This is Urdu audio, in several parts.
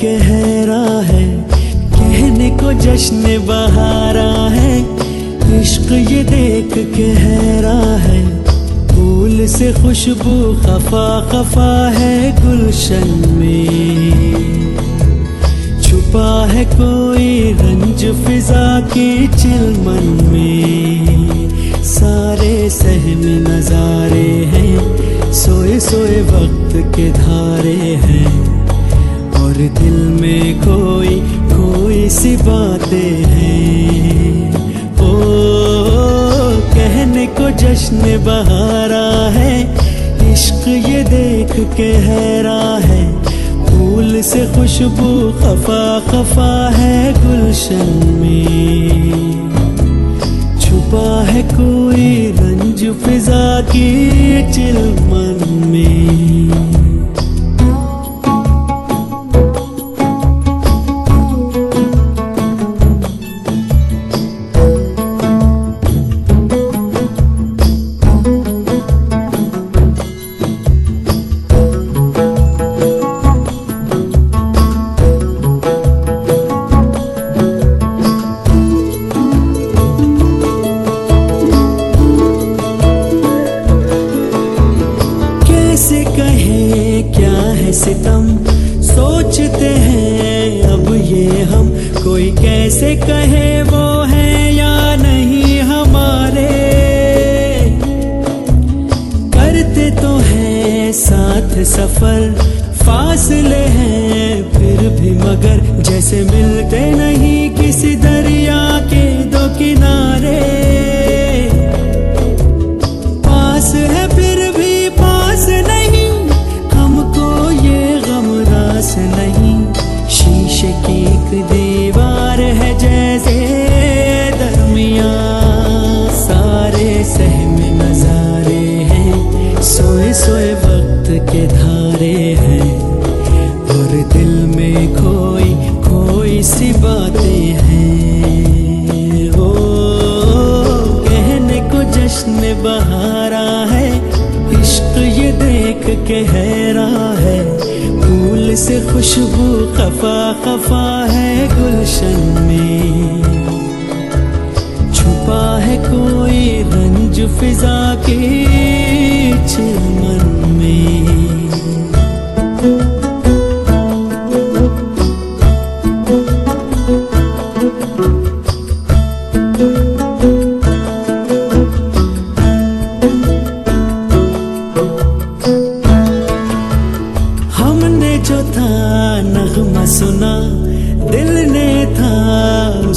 کہرا ہے۔ کہنے کو جشن بہارا ہے۔ عشق یہ دیکھ کے حیرا ہے۔ پھول سے خوشبو خفا خفا ہے گلشن میں۔ چھپا ہے کوئی رنج فضا کی چلمن میں۔ سارے سہم نظارے ہیں، سوئے سوئے وقت کے دھارے ہیں۔ اور دل میں کوئی کوئی سی باتیں ہیں۔ او کہنے کو جشن بہارا ہے، عشق یہ دیکھ کے حیرا ہے۔ پھول سے خوشبو خفا خفا ہے گلشن میں۔ چھپا ہے کوئی رنج فضا کی چلمن میں۔ ہے ستم سوچتے ہیں؟ اب یہ ہم کوئی کیسے کہے وہ ہے یا نہیں ہمارے؟ کرتے تو ہیں، ساتھ سفر فاصلے ہیں، پھر بھی مگر جیسے ملتے نہیں کسی دریا سوئے وقت کے دھارے ہیں۔ اور دل میں کوئی کوئی سی باتیں ہیں۔ ہو کہنے کو جشن بہارا ہے۔ عشق یہ دیکھ کے حیرا ہے۔ پھول سے خوشبو خفا خفا ہے گلشن میں۔ چھپا ہے کوئی رنج فضا کی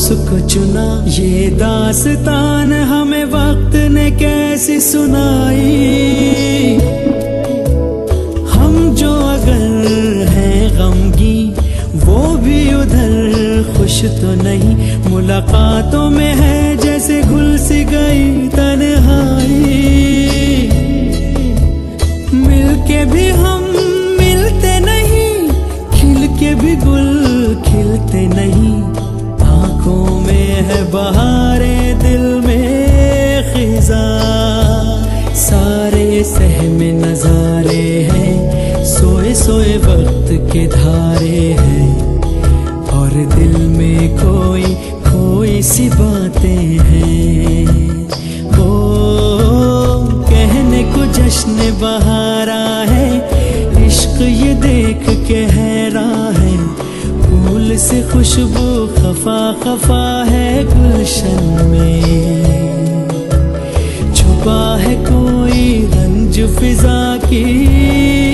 اس کو چنا، یہ داستان ہمیں وقت نے کیسی سنائی؟ ہم جو اگر ہیں غمگی، وہ بھی ادھر خوش تو نہیں۔ ملاقاتوں میں ہے جیسے گھل سی گئی تنہائی۔ میں ہے بہارے دل میں خزاں۔ سارے سہم نظارے ہیں، سوئے سوئے وقت کے دھارے ہیں۔ اور دل میں کوئی کوئی سی باتیں ہیں۔ او کہنے کو جشن بہارا ہے، عشق یہ دیکھ سے خوشبو خفا خفا ہے گلشن میں۔ چھپا ہے کوئی رنج فضا کی۔